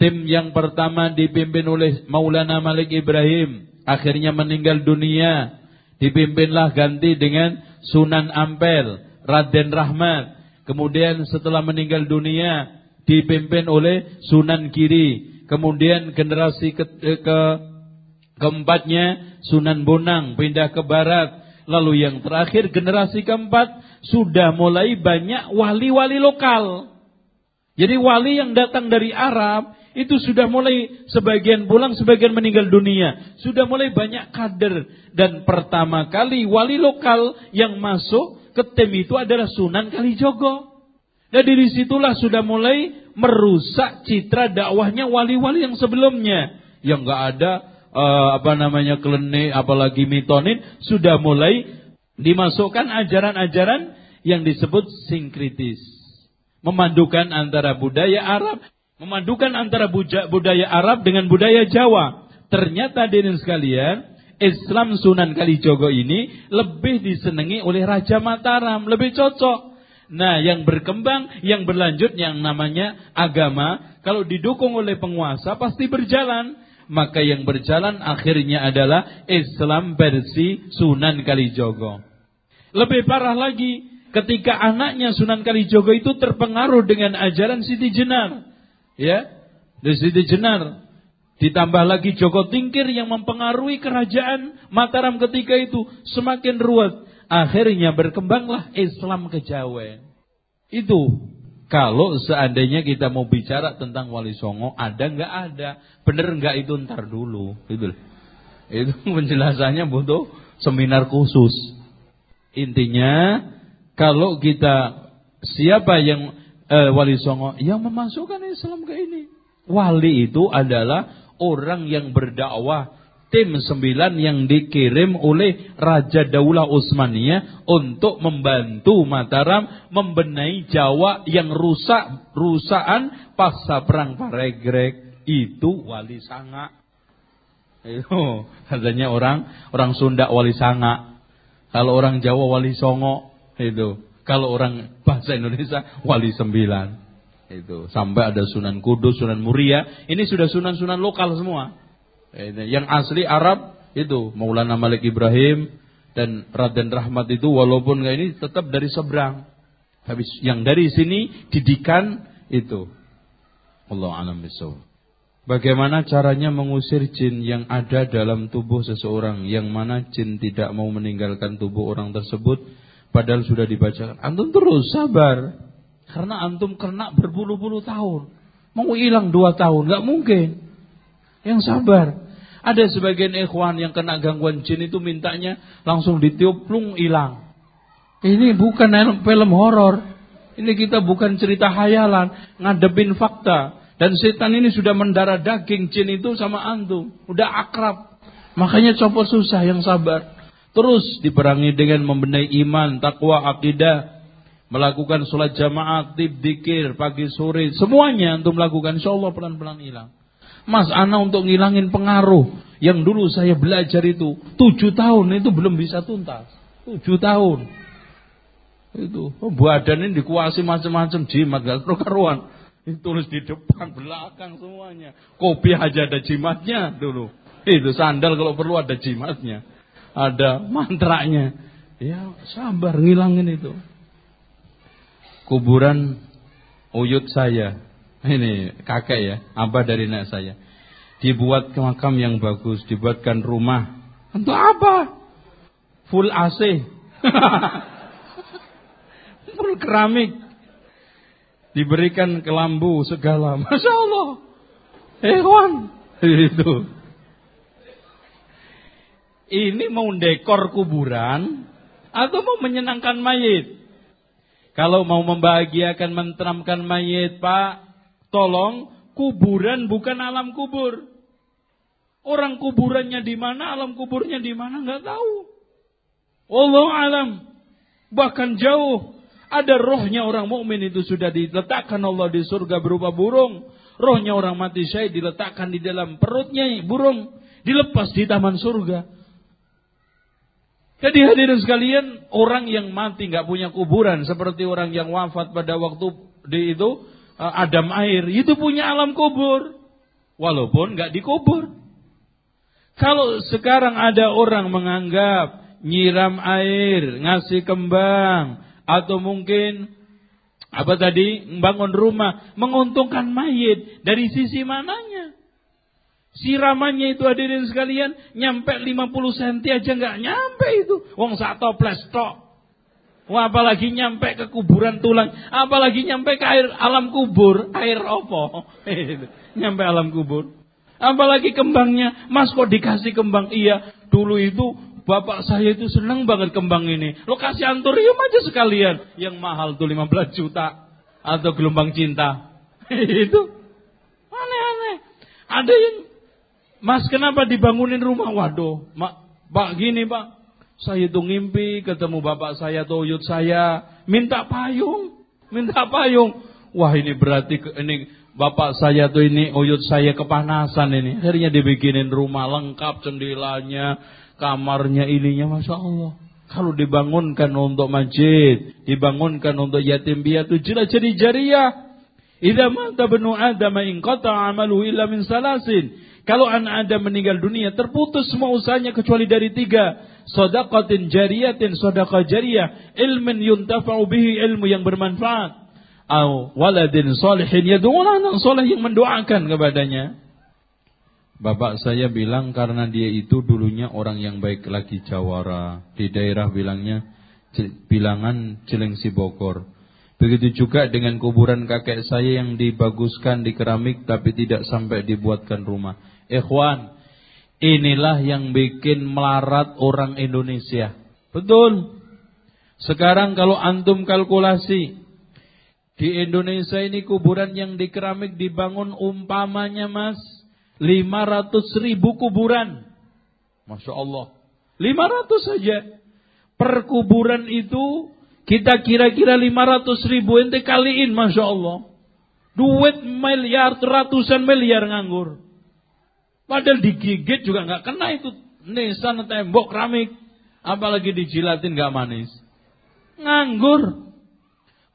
Tim yang pertama dipimpin oleh Maulana Malik Ibrahim. Akhirnya meninggal dunia. Dipimpinlah ganti dengan Sunan Ampel, Raden Rahmat. Kemudian setelah meninggal dunia dipimpin oleh Sunan Kiri. Kemudian generasi ke, eh, ke keempatnya Sunan Bonang pindah ke barat. Lalu yang terakhir generasi keempat sudah mulai banyak wali-wali lokal. Jadi wali yang datang dari Arab itu sudah mulai sebagian pulang, sebagian meninggal dunia. Sudah mulai banyak kader. Dan pertama kali wali lokal yang masuk ke tim itu adalah Sunan Kalijogo. Dan dari situlah sudah mulai merusak citra dakwahnya wali-wali yang sebelumnya. Yang nggak ada uh, apa namanya klenik, apalagi mitonin. Sudah mulai dimasukkan ajaran-ajaran yang disebut sinkritis. Memandukan antara budaya Arab Memadukan antara budaya Arab dengan budaya Jawa. Ternyata dinin sekalian, Islam Sunan Kalijogo ini lebih disenangi oleh Raja Mataram, lebih cocok. Nah, yang berkembang, yang berlanjut yang namanya agama, kalau didukung oleh penguasa pasti berjalan. Maka yang berjalan akhirnya adalah Islam versi Sunan Kalijogo. Lebih parah lagi, ketika anaknya Sunan Kalijogo itu terpengaruh dengan ajaran Siti Jenar. Ya, di Siti Jenar. Ditambah lagi Joko Tingkir yang mempengaruhi kerajaan Mataram ketika itu semakin ruwet. Akhirnya berkembanglah Islam kejawen. Itu kalau seandainya kita mau bicara tentang Wali Songo, ada nggak ada? Bener nggak itu ntar dulu, itu. Itu penjelasannya butuh seminar khusus. Intinya kalau kita siapa yang eh, Wali Songo yang memasukkan Islam ke ini. Wali itu adalah orang yang berdakwah. Tim sembilan yang dikirim oleh Raja Daulah Utsmaniyah untuk membantu Mataram membenahi Jawa yang rusak rusakan pasca perang Paregrek. Itu wali sanga. Itu katanya orang orang Sunda wali sanga. Kalau orang Jawa wali songo itu kalau orang bahasa Indonesia wali sembilan. Itu sampai ada Sunan Kudus, Sunan Muria. Ini sudah sunan-sunan lokal semua. Yang asli Arab itu Maulana Malik Ibrahim dan Raden Rahmat itu walaupun ini tetap dari seberang. Habis yang dari sini didikan itu. Allah alam bisawab. Bagaimana caranya mengusir jin yang ada dalam tubuh seseorang yang mana jin tidak mau meninggalkan tubuh orang tersebut padahal sudah dibacakan. Antum terus sabar. Karena antum kena berpuluh-puluh tahun. Mau hilang dua tahun, nggak mungkin. Yang sabar. Ada sebagian ikhwan yang kena gangguan jin itu mintanya langsung ditiup plung hilang. Ini bukan film horor. Ini kita bukan cerita hayalan, ngadepin fakta. Dan setan ini sudah mendarah daging jin itu sama antum. Udah akrab. Makanya copot susah yang sabar. Terus diperangi dengan membenahi iman, takwa, akidah. Melakukan sholat jamaah, tip, dikir, pagi, sore. Semuanya antum lakukan. Insya Allah pelan-pelan hilang. Mas Ana untuk ngilangin pengaruh. Yang dulu saya belajar itu. Tujuh tahun itu belum bisa tuntas. Tujuh tahun. Itu. Oh, badan ini dikuasai macam-macam jimat. Gak karuan. Tulis di depan, belakang semuanya. Kopi aja ada jimatnya dulu. Itu sandal kalau perlu ada jimatnya. Ada mantranya. Ya sabar ngilangin itu. Kuburan uyut saya. Ini kakek ya, apa dari nenek saya. Dibuat ke makam yang bagus, dibuatkan rumah. Untuk apa? Full AC. Full keramik diberikan kelambu segala. Masya Allah. Hewan. Itu. Ini mau dekor kuburan atau mau menyenangkan mayit? Kalau mau membahagiakan, menteramkan mayit, Pak, tolong kuburan bukan alam kubur. Orang kuburannya di mana, alam kuburnya di mana nggak tahu. Allah alam. Bahkan jauh ada rohnya orang mukmin itu sudah diletakkan Allah di surga berupa burung. Rohnya orang mati syahid diletakkan di dalam perutnya burung. Dilepas di taman surga. Jadi hadirin sekalian, orang yang mati nggak punya kuburan seperti orang yang wafat pada waktu di itu eh, Adam air, itu punya alam kubur. Walaupun nggak dikubur. Kalau sekarang ada orang menganggap nyiram air, ngasih kembang, atau mungkin apa tadi membangun rumah menguntungkan mayit dari sisi mananya siramannya itu hadirin sekalian nyampe 50 cm aja nggak nyampe itu wong satu tok Wah, apalagi nyampe ke kuburan tulang, apalagi nyampe ke air alam kubur, air opo, nyampe alam kubur. Apalagi kembangnya, Mas kok dikasih kembang? Iya, dulu itu Bapak saya itu senang banget kembang ini. Lokasi anturium aja sekalian. Yang mahal tuh 15 juta. Atau gelombang cinta. itu. Aneh-aneh. Ada yang, Mas kenapa dibangunin rumah? Waduh, mak, Pak gini Pak. Saya itu ngimpi ketemu bapak saya tuyut saya. Minta payung. Minta payung. Wah ini berarti ini bapak saya tuh ini uyut saya kepanasan ini. Akhirnya dibikinin rumah lengkap jendelanya, kamarnya ininya Masya Allah. Kalau dibangunkan untuk masjid, dibangunkan untuk yatim piatu, jelas jadi jariah. Idza mata benu Adam in qata amalu illa min salasin. Kalau anak Adam meninggal dunia, terputus semua usahanya kecuali dari tiga. Sodaqatin jariyatin, sodaqah jariyah. Ilmin yuntafa'u bihi, ilmu yang bermanfaat. Au waladin salihin yad'una anak soleh yang mendoakan kepadanya. Bapak saya bilang karena dia itu dulunya orang yang baik lagi Jawara. Di daerah bilangnya bilangan Cilengsi Bogor. Begitu juga dengan kuburan kakek saya yang dibaguskan di keramik tapi tidak sampai dibuatkan rumah. Ikhwan, inilah yang bikin melarat orang Indonesia. Betul. Sekarang kalau antum kalkulasi, di Indonesia ini kuburan yang di keramik dibangun umpamanya mas, 500 ribu kuburan. Masya Allah. 500 saja. Per kuburan itu kita kira-kira 500 ribu ente kaliin Masya Allah. Duit miliar, ratusan miliar nganggur. Padahal digigit juga nggak kena itu nisan tembok keramik. Apalagi dijilatin nggak manis. Nganggur.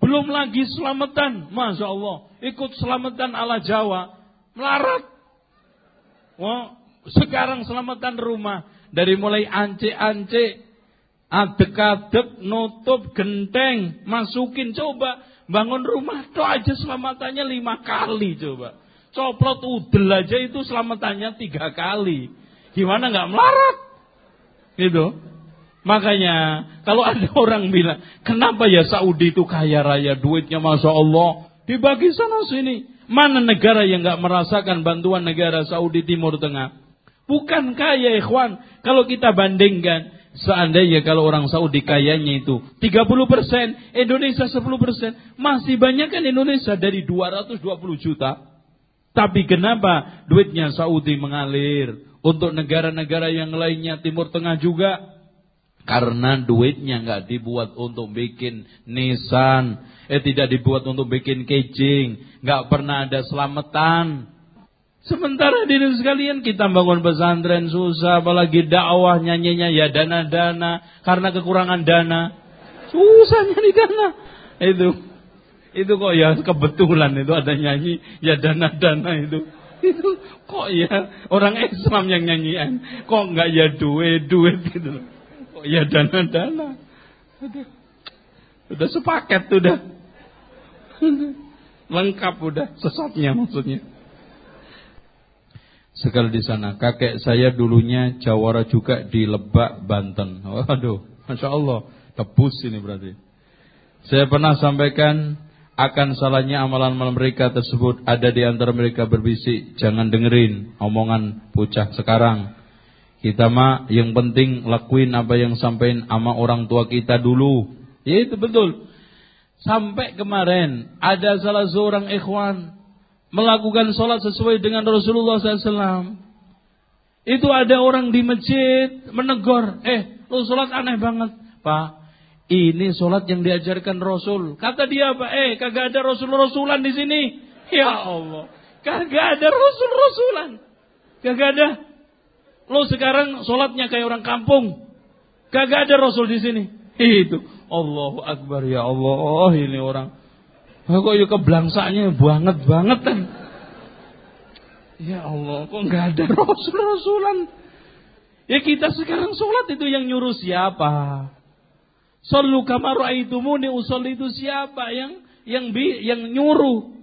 Belum lagi selamatan. Masya Allah. Ikut selamatan ala Jawa. Melarat. Wah, sekarang selamatan rumah dari mulai ance-ance Adek-adek, nutup, genteng, masukin. Coba bangun rumah tuh aja selamatannya lima kali coba. Coplot udel aja itu selamatannya tiga kali. Gimana nggak melarat? Gitu. Makanya kalau ada orang bilang, kenapa ya Saudi itu kaya raya, duitnya masya Allah, dibagi sana sini. Mana negara yang nggak merasakan bantuan negara Saudi Timur Tengah? Bukan kaya ikhwan. Kalau kita bandingkan, seandainya kalau orang Saudi kayanya itu 30 persen, Indonesia 10 persen, masih banyak kan Indonesia dari 220 juta. Tapi kenapa duitnya Saudi mengalir untuk negara-negara yang lainnya Timur Tengah juga? Karena duitnya nggak dibuat untuk bikin nisan, eh tidak dibuat untuk bikin kecing, nggak pernah ada selamatan. Sementara di sekalian kita bangun pesantren susah, apalagi dakwah nyanyinya ya dana-dana karena kekurangan dana. Susah nyari dana. Itu itu kok ya kebetulan itu ada nyanyi ya dana-dana itu. Itu kok ya orang Islam yang nyanyian, kok nggak ya duit-duit gitu ya dana-dana. Udah sepaket udah. Lengkap udah sesatnya maksudnya. Sekali di sana, kakek saya dulunya jawara juga di Lebak, Banten. Waduh, Masya Allah, tebus ini berarti. Saya pernah sampaikan akan salahnya amalan-amalan mereka tersebut ada di antara mereka berbisik. Jangan dengerin omongan bocah sekarang. Kita mah yang penting lakuin apa yang sampaikan sama orang tua kita dulu. Ya itu betul. Sampai kemarin ada salah seorang ikhwan melakukan sholat sesuai dengan Rasulullah SAW. Itu ada orang di masjid menegur, eh lu sholat aneh banget. Pak, ini sholat yang diajarkan Rasul. Kata dia apa? Eh kagak ada Rasul-Rasulan di sini. Ya Allah. Kagak ada Rasul-Rasulan. Kagak ada. Lo sekarang sholatnya kayak orang kampung. Gak ada Rasul di sini. Itu. Allahu Akbar ya Allah. Ini orang. Kok ya keblangsanya banget banget kan. Ya Allah. Kok gak ada Rasul-Rasulan. Ya kita sekarang sholat itu yang nyuruh siapa? Sallu kamar itu muni usul itu siapa yang yang bi, yang nyuruh?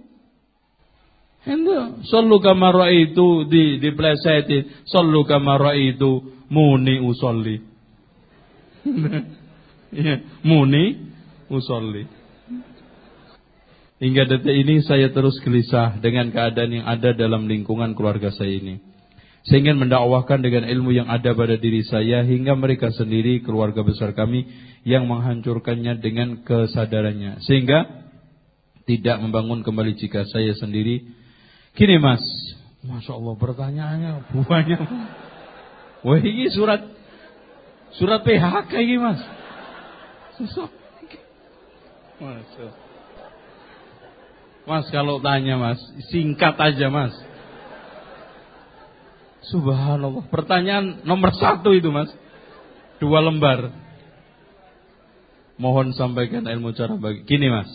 Itu sallu kama itu di diplesetin, sallu kama itu muni usolli. ya, muni usolli. Hingga detik ini saya terus gelisah dengan keadaan yang ada dalam lingkungan keluarga saya ini. Saya ingin mendakwahkan dengan ilmu yang ada pada diri saya hingga mereka sendiri keluarga besar kami yang menghancurkannya dengan kesadarannya. Sehingga tidak membangun kembali jika saya sendiri Gini mas, Masya Allah pertanyaannya banyak. Wah ini surat surat PHK ini mas. Susah. Mas, mas kalau tanya mas, singkat aja mas. Subhanallah. Pertanyaan nomor satu itu mas. Dua lembar. Mohon sampaikan ilmu cara bagi. Gini mas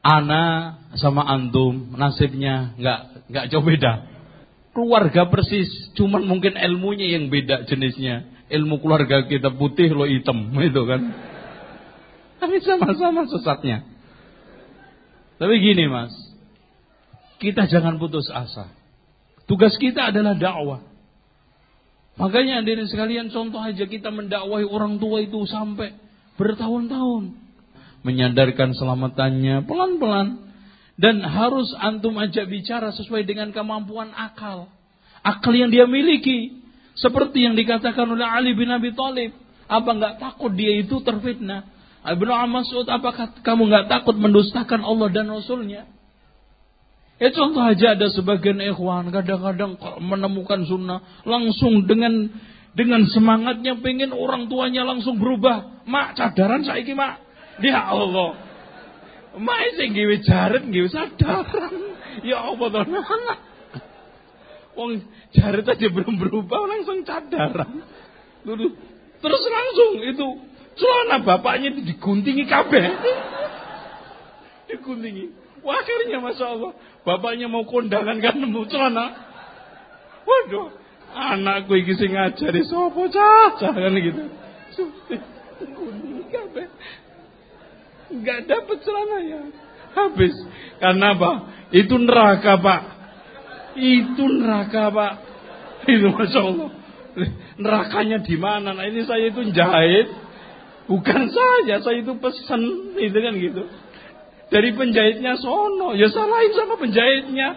ana sama antum nasibnya nggak nggak jauh beda. Keluarga persis, cuman mungkin ilmunya yang beda jenisnya. Ilmu keluarga kita putih lo hitam, itu kan. Tapi sama-sama sesatnya. Tapi gini mas, kita jangan putus asa. Tugas kita adalah dakwah. Makanya hadirin sekalian contoh aja kita mendakwahi orang tua itu sampai bertahun-tahun menyadarkan selamatannya pelan-pelan dan harus antum ajak bicara sesuai dengan kemampuan akal. Akal yang dia miliki seperti yang dikatakan oleh Ali bin Abi Thalib. Apa nggak takut dia itu terfitnah? Ibnu Mas'ud, apakah kamu nggak takut mendustakan Allah dan Rasulnya? Ya contoh aja ada sebagian ikhwan kadang-kadang menemukan sunnah langsung dengan dengan semangatnya pengen orang tuanya langsung berubah. Mak cadaran saya mak Ya Allah. Mae sing gawe jaret gawe sadaran. Ya Allah to. Wong jaret aja belum berubah langsung cadaran. Terus langsung itu celana bapaknya itu diguntingi kabeh. diguntingi. Akhirnya Masya Allah. Bapaknya mau kondangan kan nemu celana. Waduh. Anakku iki sing ngajari sapa cah kan gitu. kuning kabeh. Enggak dapat celananya. Habis. Karena apa? Itu neraka, Pak. Itu neraka, Pak. Itu Masya Allah. Nerakanya di mana? Nah ini saya itu jahit. Bukan saya, saya itu pesen. Itu kan gitu. Dari penjahitnya sono. Ya salahin sama penjahitnya.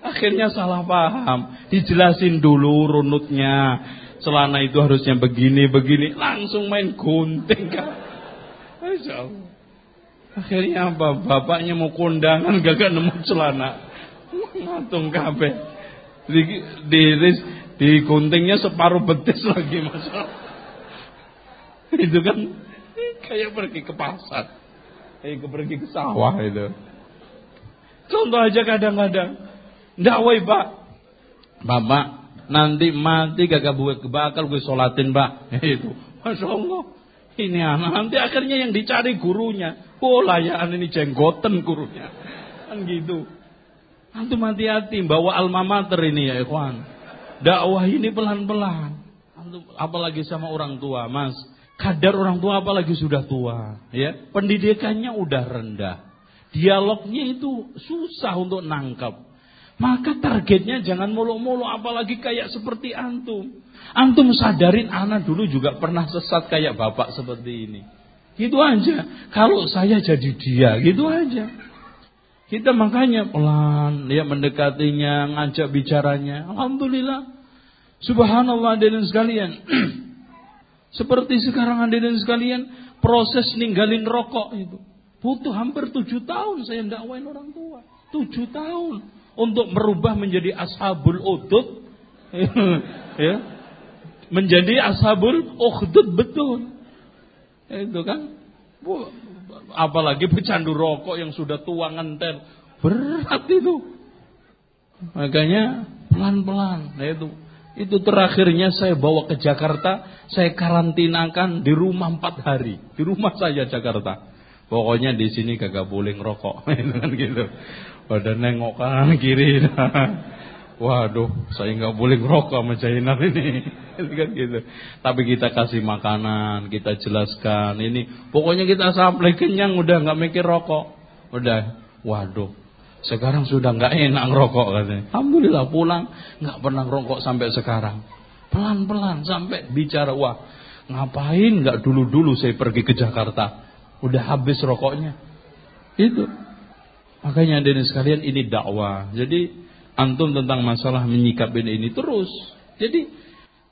Akhirnya salah paham. Dijelasin dulu runutnya. Celana itu harusnya begini, begini. Langsung main gunting kan. Akhirnya apa? Bapaknya mau kondangan gak nemu celana. Ngatung kabeh. Di, di, di guntingnya separuh betis lagi masalah. Itu kan kayak pergi ke pasar. Kayak pergi ke sawah itu. Contoh aja kadang-kadang. Ndak woi pak. Bapak nanti mati gak buat bakal gue sholatin pak. Itu. Masya Allah. Ini anak nanti akhirnya yang dicari gurunya. Oh layakan ini jenggoten gurunya. Kan gitu. Antum hati-hati bawa alma mater ini ya ikhwan. Dakwah ini pelan-pelan. Apalagi sama orang tua, Mas. Kadar orang tua apalagi sudah tua, ya. Pendidikannya udah rendah. Dialognya itu susah untuk nangkap. Maka targetnya jangan mulu-mulu apalagi kayak seperti antum. Antum sadarin anak dulu juga pernah sesat kayak bapak seperti ini. Gitu aja. Kalau saya jadi dia, gitu aja. Kita makanya pelan ya mendekatinya, ngajak bicaranya. Alhamdulillah. Subhanallah dan sekalian. Seperti sekarang dan sekalian, proses ninggalin rokok itu. Butuh hampir tujuh tahun saya dakwain orang tua. Tujuh tahun. Untuk merubah menjadi ashabul udud. ya menjadi ashabul ukhdud betul. Itu kan. Apalagi pecandu rokok yang sudah tua ngentel. Berat itu. Makanya pelan-pelan. Nah itu. Itu terakhirnya saya bawa ke Jakarta. Saya karantinakan di rumah empat hari. Di rumah saya Jakarta. Pokoknya di sini kagak boleh ngerokok. kan gitu. Pada nengok kanan kiri. Waduh, saya nggak boleh ngerokok sama Zainal ini. kan gitu. Tapi kita kasih makanan, kita jelaskan ini. Pokoknya kita sampai kenyang udah nggak mikir rokok. Udah, waduh. Sekarang sudah nggak enak ngerokok katanya. Alhamdulillah pulang nggak pernah ngerokok sampai sekarang. Pelan-pelan sampai bicara, wah ngapain nggak dulu-dulu saya pergi ke Jakarta. Udah habis rokoknya. Itu. Makanya ini sekalian ini dakwah. Jadi antum tentang masalah menyikapi ini terus. Jadi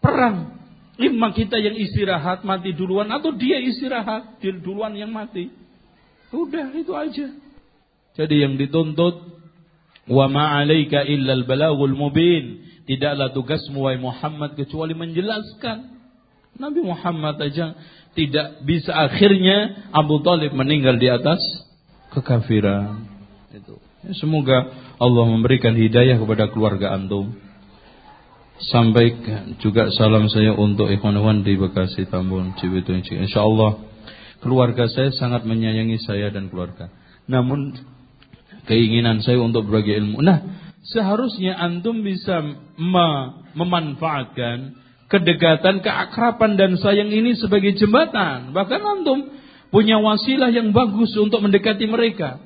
perang. Lima kita yang istirahat mati duluan atau dia istirahat duluan yang mati. Udah itu aja. Jadi yang dituntut wa ma 'alaika illal balagul mubin. Tidaklah tugasmu wahai Muhammad kecuali menjelaskan. Nabi Muhammad aja tidak bisa akhirnya Abu Talib meninggal di atas kekafiran. Itu. Ya, semoga Allah memberikan hidayah kepada keluarga antum. Sampaikan juga salam saya untuk ikhwan di Bekasi Tambun Cibitung. Insyaallah keluarga saya sangat menyayangi saya dan keluarga. Namun keinginan saya untuk berbagi ilmu. Nah, seharusnya antum bisa memanfaatkan kedekatan, keakraban dan sayang ini sebagai jembatan. Bahkan antum punya wasilah yang bagus untuk mendekati mereka.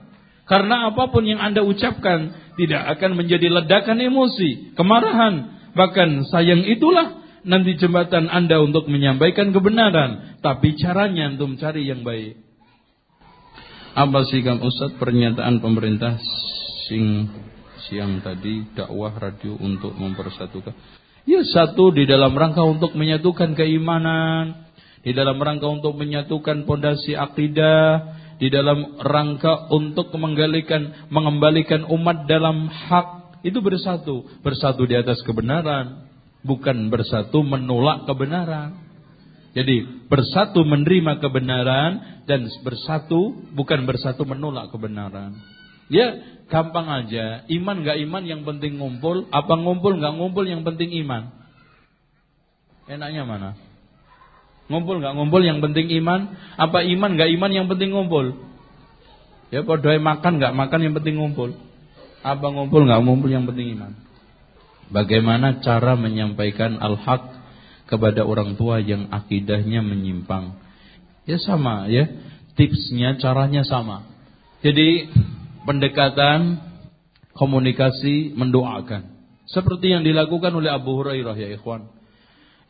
Karena apa pun yang Anda ucapkan tidak akan menjadi ledakan emosi, kemarahan, bahkan sayang itulah nanti jembatan Anda untuk menyampaikan kebenaran, tapi caranya untuk cari yang baik. Apa sih kamu Ustaz pernyataan pemerintah sing siang tadi dakwah radio untuk mempersatukan? Ya satu di dalam rangka untuk menyatukan keimanan, di dalam rangka untuk menyatukan pondasi akidah, di dalam rangka untuk menggalikan mengembalikan umat dalam hak itu bersatu, bersatu di atas kebenaran, bukan bersatu menolak kebenaran. Jadi bersatu menerima kebenaran dan bersatu bukan bersatu menolak kebenaran. Ya gampang aja, iman gak iman yang penting ngumpul, apa ngumpul gak ngumpul yang penting iman. Enaknya mana? Ngumpul nggak ngumpul yang penting iman. Apa iman nggak iman yang penting ngumpul. Ya podoy makan nggak makan yang penting ngumpul. Apa ngumpul nggak ngumpul yang penting iman. Bagaimana cara menyampaikan al-haq kepada orang tua yang akidahnya menyimpang. Ya sama ya, tipsnya caranya sama. Jadi pendekatan komunikasi mendoakan. Seperti yang dilakukan oleh Abu Hurairah ya ikhwan.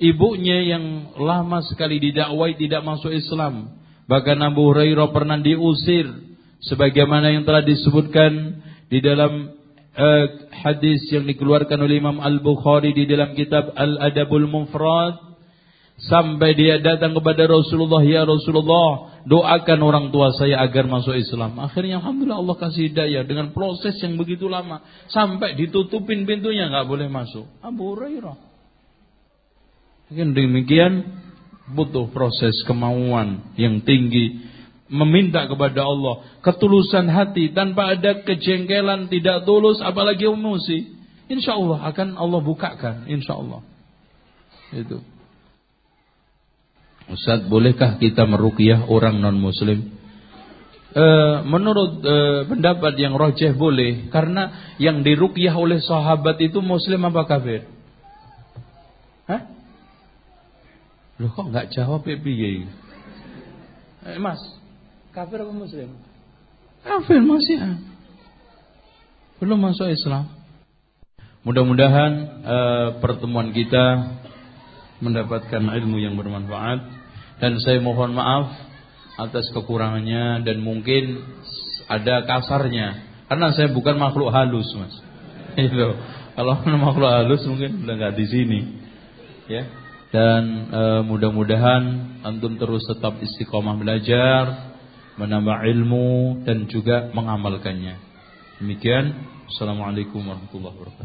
Ibunya yang lama sekali didakwai tidak masuk Islam. Bahkan Abu Hurairah pernah diusir. Sebagaimana yang telah disebutkan di dalam uh, hadis yang dikeluarkan oleh Imam Al-Bukhari di dalam kitab Al-Adabul Mufrad. Sampai dia datang kepada Rasulullah ya Rasulullah doakan orang tua saya agar masuk Islam. Akhirnya alhamdulillah Allah kasih hidayah. Dengan proses yang begitu lama sampai ditutupin pintunya nggak boleh masuk. Abu Hurairah. Mungkin demikian butuh proses kemauan yang tinggi meminta kepada Allah. Ketulusan hati tanpa ada kejengkelan tidak tulus apalagi emosi insya Allah akan Allah bukakan insya Allah itu. Ustaz bolehkah kita meruqyah orang non muslim e, menurut e, pendapat yang rojeh boleh karena yang diruqyah oleh sahabat itu muslim apa kafir? Hah? Loh kok nggak jawab ya? Eh, mas, Kafir apa muslim? Kafir masih. Ah. Belum masuk Islam. Mudah-mudahan uh, pertemuan kita mendapatkan ilmu yang bermanfaat dan saya mohon maaf atas kekurangannya dan mungkin ada kasarnya karena saya bukan makhluk halus mas. Itu kalau makhluk halus mungkin udah nggak di sini ya dan uh, mudah-mudahan antum terus tetap istiqomah belajar menambah ilmu dan juga mengamalkannya. Demikian. Assalamualaikum warahmatullahi wabarakatuh.